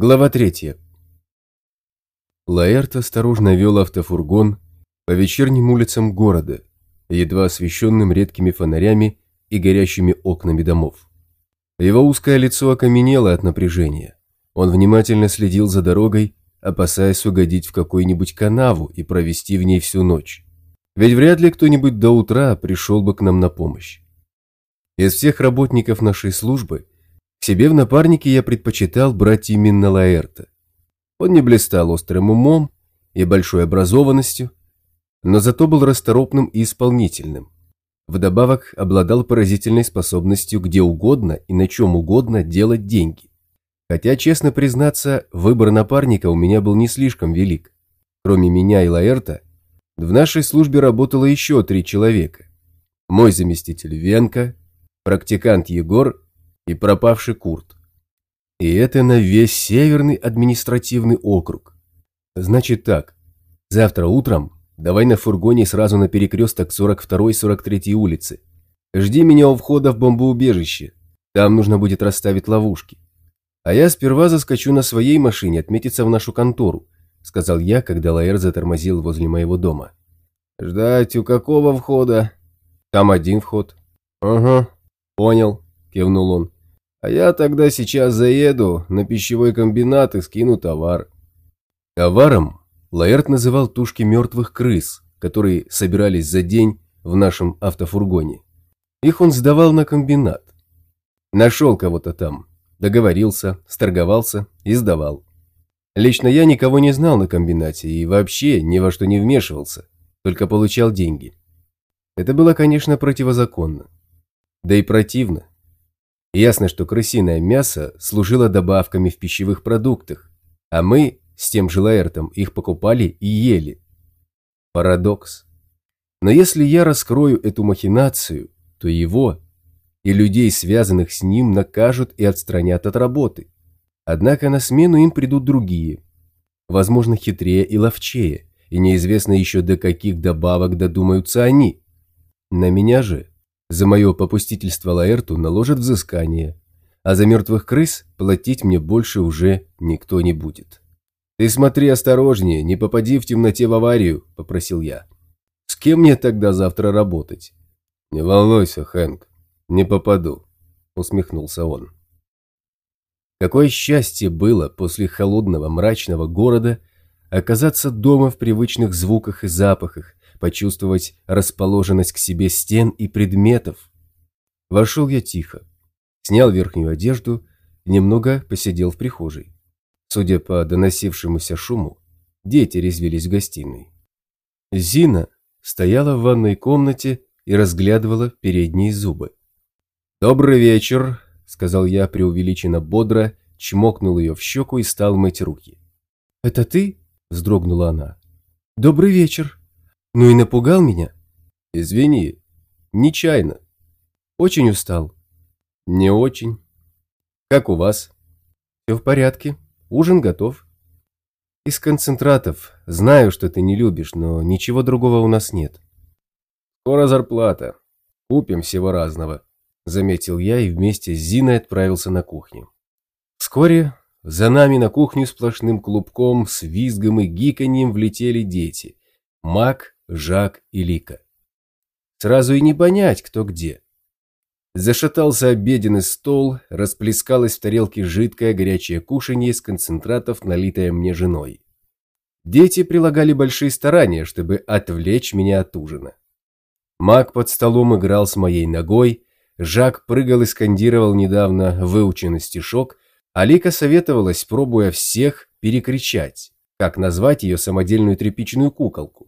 Глава третья. Лаэрт осторожно вел автофургон по вечерним улицам города, едва освещенным редкими фонарями и горящими окнами домов. Его узкое лицо окаменело от напряжения. Он внимательно следил за дорогой, опасаясь угодить в какую-нибудь канаву и провести в ней всю ночь. Ведь вряд ли кто-нибудь до утра пришел бы к нам на помощь. Из всех работников нашей службы – к себе в напарнике я предпочитал брать именно Лаэрта. Он не блистал острым умом и большой образованностью, но зато был расторопным и исполнительным. Вдобавок обладал поразительной способностью где угодно и на чем угодно делать деньги. Хотя, честно признаться, выбор напарника у меня был не слишком велик. Кроме меня и Лаэрта, в нашей службе работало еще три человека. Мой заместитель Венка, практикант Егор и пропавший Курт. И это на весь Северный административный округ. Значит так, завтра утром давай на фургоне сразу на перекресток 42 и 43 улицы. Жди меня у входа в бомбоубежище. Там нужно будет расставить ловушки. А я сперва заскочу на своей машине отметиться в нашу контору, сказал я, когда Лаэр затормозил возле моего дома. Ждать у какого входа? Там один вход. Ага, понял, кивнул он. А я тогда сейчас заеду на пищевой комбинат и скину товар. Товаром Лаэрт называл тушки мертвых крыс, которые собирались за день в нашем автофургоне. Их он сдавал на комбинат. Нашел кого-то там, договорился, сторговался и сдавал. Лично я никого не знал на комбинате и вообще ни во что не вмешивался, только получал деньги. Это было, конечно, противозаконно. Да и противно. Ясно, что крысиное мясо служило добавками в пищевых продуктах, а мы с тем же Лаэртом их покупали и ели. Парадокс. Но если я раскрою эту махинацию, то его и людей, связанных с ним, накажут и отстранят от работы. Однако на смену им придут другие, возможно, хитрее и ловчее, и неизвестно еще до каких добавок додумаются они. На меня же за мое попустительство Лаэрту наложат взыскание, а за мертвых крыс платить мне больше уже никто не будет. «Ты смотри осторожнее, не попади в темноте в аварию», – попросил я. «С кем мне тогда завтра работать?» «Не волнуйся, Хэнк, не попаду», – усмехнулся он. Какое счастье было после холодного мрачного города оказаться дома в привычных звуках и запахах, почувствовать расположенность к себе стен и предметов. Вошел я тихо, снял верхнюю одежду немного посидел в прихожей. Судя по доносившемуся шуму, дети резвились в гостиной. Зина стояла в ванной комнате и разглядывала передние зубы. «Добрый вечер», — сказал я преувеличенно бодро, чмокнул ее в щеку и стал мыть руки. «Это ты?» — вздрогнула она. «Добрый вечер». Ну и напугал меня. Извини, нечаянно. Очень устал. Не очень. Как у вас? Все в порядке. Ужин готов. Из концентратов. Знаю, что ты не любишь, но ничего другого у нас нет. Скоро зарплата. Купим всего разного. Заметил я и вместе с Зиной отправился на кухню. Вскоре за нами на кухню сплошным клубком с визгом и гиканьем влетели дети. Мак, Жак и Лика. Сразу и не понять, кто где. Зашатался обеденный стол, расплескалось в тарелке жидкое горячее кушанье из концентратов, налитое мне женой. Дети прилагали большие старания, чтобы отвлечь меня от ужина. Мак под столом играл с моей ногой, Жак прыгал и скандировал недавно выученный стишок, а Лика советовалась, пробуя всех перекричать, как назвать ее самодельную тряпичную куколку.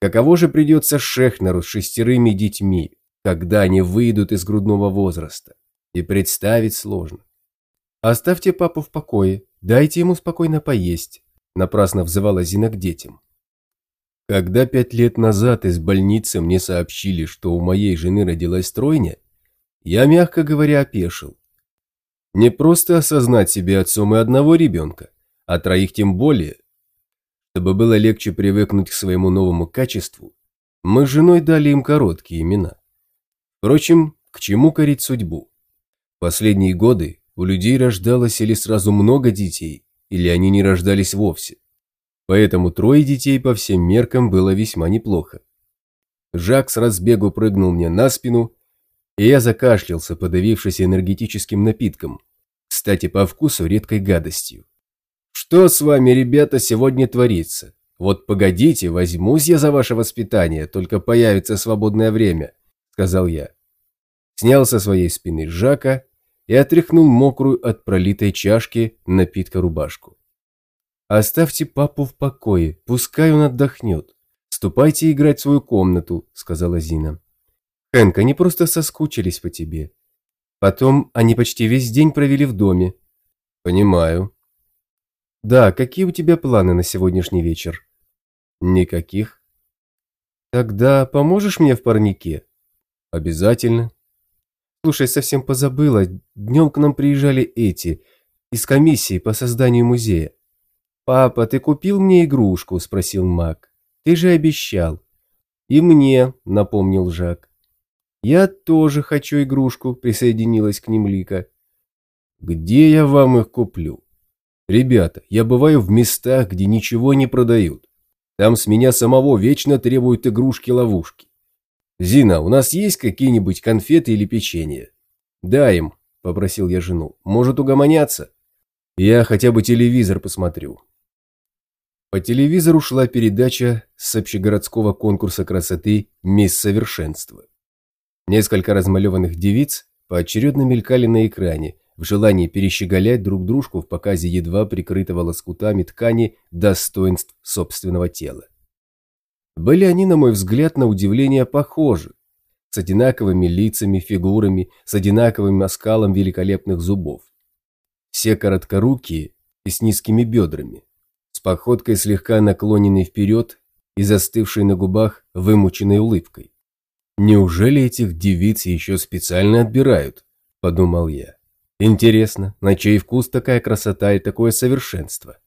Каково же придется Шехнеру с шестерыми детьми, когда они выйдут из грудного возраста? И представить сложно. «Оставьте папу в покое, дайте ему спокойно поесть», напрасно взывала Зина к детям. Когда пять лет назад из больницы мне сообщили, что у моей жены родилась тройня, я, мягко говоря, опешил. Не просто осознать себе отцом и одного ребенка, а троих тем более – чтобы было легче привыкнуть к своему новому качеству, мы с женой дали им короткие имена. Впрочем, к чему корить судьбу? Последние годы у людей рождалось или сразу много детей, или они не рождались вовсе. Поэтому трое детей по всем меркам было весьма неплохо. Жак с разбегу прыгнул мне на спину, и я закашлялся, подавившись энергетическим напитком, кстати, по вкусу редкой гадостью. «Что с вами, ребята, сегодня творится? Вот погодите, возьмусь я за ваше воспитание, только появится свободное время», — сказал я. Снял со своей спины Жака и отряхнул мокрую от пролитой чашки напитка рубашку. «Оставьте папу в покое, пускай он отдохнет. Ступайте играть в свою комнату», — сказала Зина. «Хэнк, они просто соскучились по тебе. Потом они почти весь день провели в доме». «Понимаю». «Да, какие у тебя планы на сегодняшний вечер?» «Никаких». «Тогда поможешь мне в парнике?» «Обязательно». «Слушай, совсем позабыла. Днем к нам приезжали эти, из комиссии по созданию музея. «Папа, ты купил мне игрушку?» – спросил Мак. «Ты же обещал». «И мне», – напомнил Жак. «Я тоже хочу игрушку», – присоединилась к ним Лика. «Где я вам их куплю?» «Ребята, я бываю в местах, где ничего не продают. Там с меня самого вечно требуют игрушки-ловушки. Зина, у нас есть какие-нибудь конфеты или печенье?» «Дай им», – попросил я жену. «Может угомоняться?» «Я хотя бы телевизор посмотрю. По телевизору шла передача с общегородского конкурса красоты «Мисс Совершенство». Несколько размалеванных девиц поочередно мелькали на экране в желании перещеголять друг дружку в показе едва прикрытого лоскутами ткани достоинств собственного тела. Были они, на мой взгляд, на удивление похожи, с одинаковыми лицами, фигурами, с одинаковым оскалом великолепных зубов. Все короткорукие и с низкими бедрами с походкой слегка наклоненной вперед и застывшей на губах вымученной улыбкой. «Неужели этих девиц еще специально отбирают?» – подумал я. «Интересно, на чей вкус такая красота и такое совершенство?»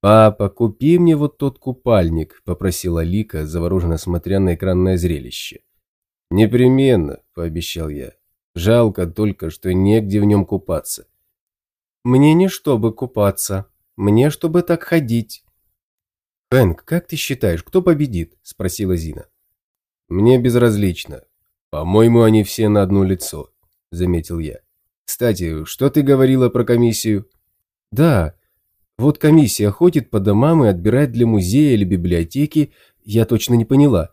«Папа, купи мне вот тот купальник», – попросила Лика, завороженно смотря на экранное зрелище. «Непременно», – пообещал я. «Жалко только, что негде в нем купаться». «Мне не чтобы купаться», мне, чтобы так ходить. Хэнк, как ты считаешь, кто победит? Спросила Зина. Мне безразлично. По-моему, они все на одно лицо, заметил я. Кстати, что ты говорила про комиссию? Да, вот комиссия ходит по домам и отбирает для музея или библиотеки, я точно не поняла.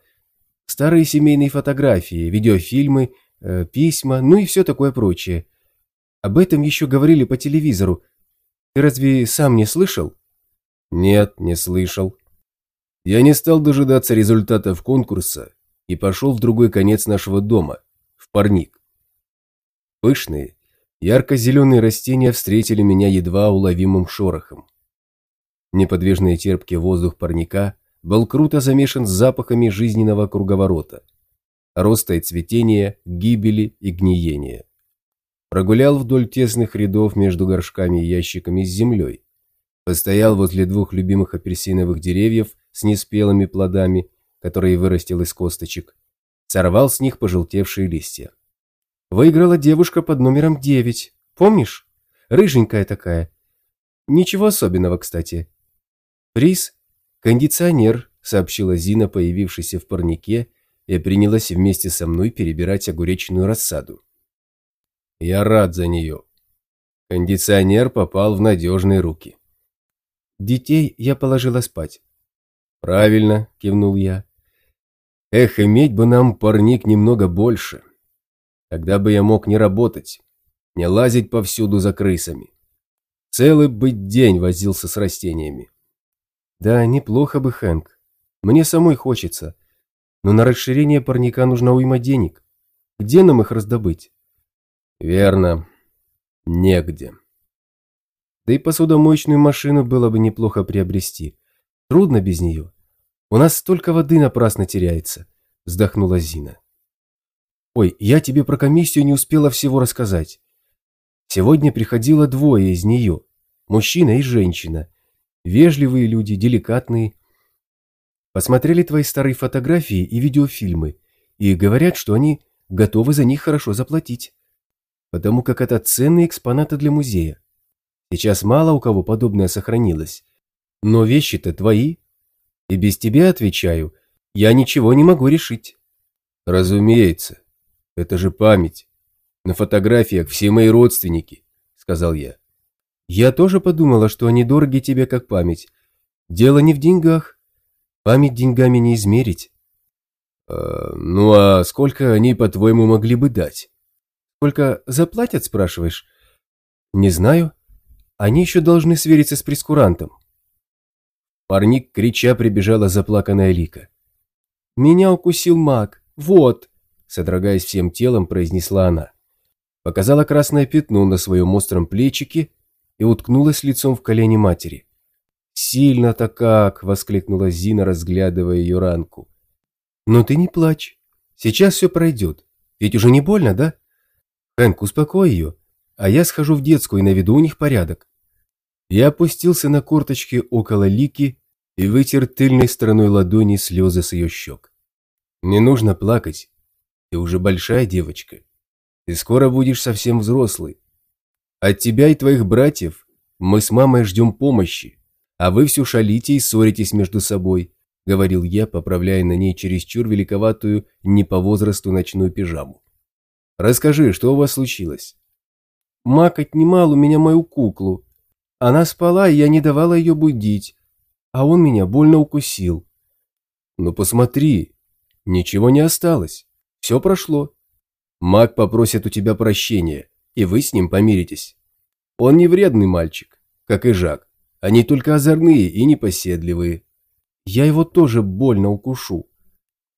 Старые семейные фотографии, видеофильмы, э, письма, ну и все такое прочее. Об этом еще говорили по телевизору, ты разве сам не слышал? Нет, не слышал. Я не стал дожидаться результатов конкурса и пошел в другой конец нашего дома, в парник. Пышные, ярко-зеленые растения встретили меня едва уловимым шорохом. Неподвижный терпкий воздух парника был круто замешан с запахами жизненного круговорота, роста и цветения, гибели и гниения прогулял вдоль тесных рядов между горшками и ящиками с землей, постоял возле двух любимых апельсиновых деревьев с неспелыми плодами, которые вырастил из косточек, сорвал с них пожелтевшие листья. Выиграла девушка под номером 9, помнишь? Рыженькая такая. Ничего особенного, кстати. Приз – кондиционер, сообщила Зина, появившаяся в парнике, и принялась вместе со мной перебирать огуречную рассаду. Я рад за нее. Кондиционер попал в надежные руки. Детей я положила спать. Правильно, кивнул я. Эх, иметь бы нам парник немного больше. Тогда бы я мог не работать, не лазить повсюду за крысами. Целый быть день возился с растениями. Да, неплохо бы, Хэнк. Мне самой хочется. Но на расширение парника нужна уйма денег. Где нам их раздобыть? Верно. Негде. Да и посудомоечную машину было бы неплохо приобрести. Трудно без нее. У нас столько воды напрасно теряется, вздохнула Зина. Ой, я тебе про комиссию не успела всего рассказать. Сегодня приходило двое из нее, мужчина и женщина. Вежливые люди, деликатные. Посмотрели твои старые фотографии и видеофильмы и говорят, что они готовы за них хорошо заплатить потому как это ценные экспонаты для музея. Сейчас мало у кого подобное сохранилось. Но вещи-то твои. И без тебя, отвечаю, я ничего не могу решить. Разумеется. Это же память. На фотографиях все мои родственники, сказал я. Я тоже подумала, что они дороги тебе как память. Дело не в деньгах. Память деньгами не измерить. Э, ну а сколько они, по-твоему, могли бы дать? Сколько заплатят, спрашиваешь? Не знаю. Они еще должны свериться с прескурантом. Парник, крича, прибежала заплаканная Лика. «Меня укусил маг. Вот!» Содрогаясь всем телом, произнесла она. Показала красное пятно на своем остром плечике и уткнулась лицом в колени матери. «Сильно-то как!» – воскликнула Зина, разглядывая ее ранку. «Но ты не плачь. Сейчас все пройдет. Ведь уже не больно, да? Хэнк, успокой ее, а я схожу в детскую и наведу у них порядок». Я опустился на корточки около Лики и вытер тыльной стороной ладони слезы с ее щек. «Не нужно плакать. Ты уже большая девочка. Ты скоро будешь совсем взрослый. От тебя и твоих братьев мы с мамой ждем помощи а вы все шалите и ссоритесь между собой», — говорил я, поправляя на ней чересчур великоватую не по возрасту ночную пижаму. «Расскажи, что у вас случилось?» «Мак отнимал у меня мою куклу. Она спала, и я не давала ее будить, а он меня больно укусил». «Ну посмотри, ничего не осталось, все прошло. Мак попросит у тебя прощения, и вы с ним помиритесь. Он не вредный мальчик, как и Жак. Они только озорные и непоседливые. Я его тоже больно укушу.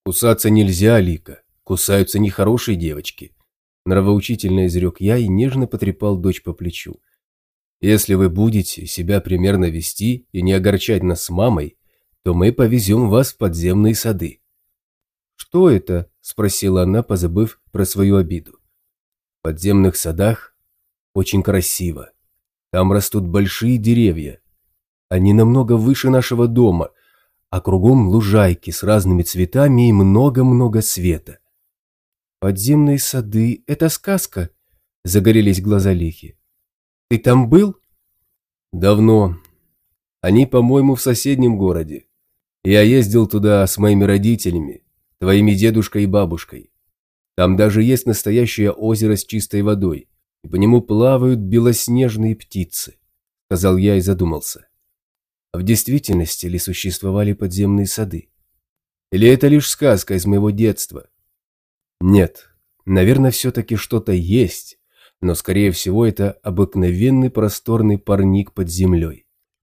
Кусаться нельзя, Лика. Кусаются нехорошие девочки. Нравоучительно изрек я и нежно потрепал дочь по плечу. Если вы будете себя примерно вести и не огорчать нас с мамой, то мы повезем вас в подземные сады. «Что это?» – спросила она, позабыв про свою обиду. «В подземных садах очень красиво. Там растут большие деревья, они намного выше нашего дома, а кругом лужайки с разными цветами и много-много света. «Подземные сады — это сказка», — загорелись глаза Лихи. «Ты там был?» «Давно. Они, по-моему, в соседнем городе. Я ездил туда с моими родителями, твоими дедушкой и бабушкой. Там даже есть настоящее озеро с чистой водой, и по нему плавают белоснежные птицы», — сказал я и задумался. В действительности ли существовали подземные сады? Или это лишь сказка из моего детства? Нет, наверное, все-таки что-то есть, но, скорее всего, это обыкновенный просторный парник под землей.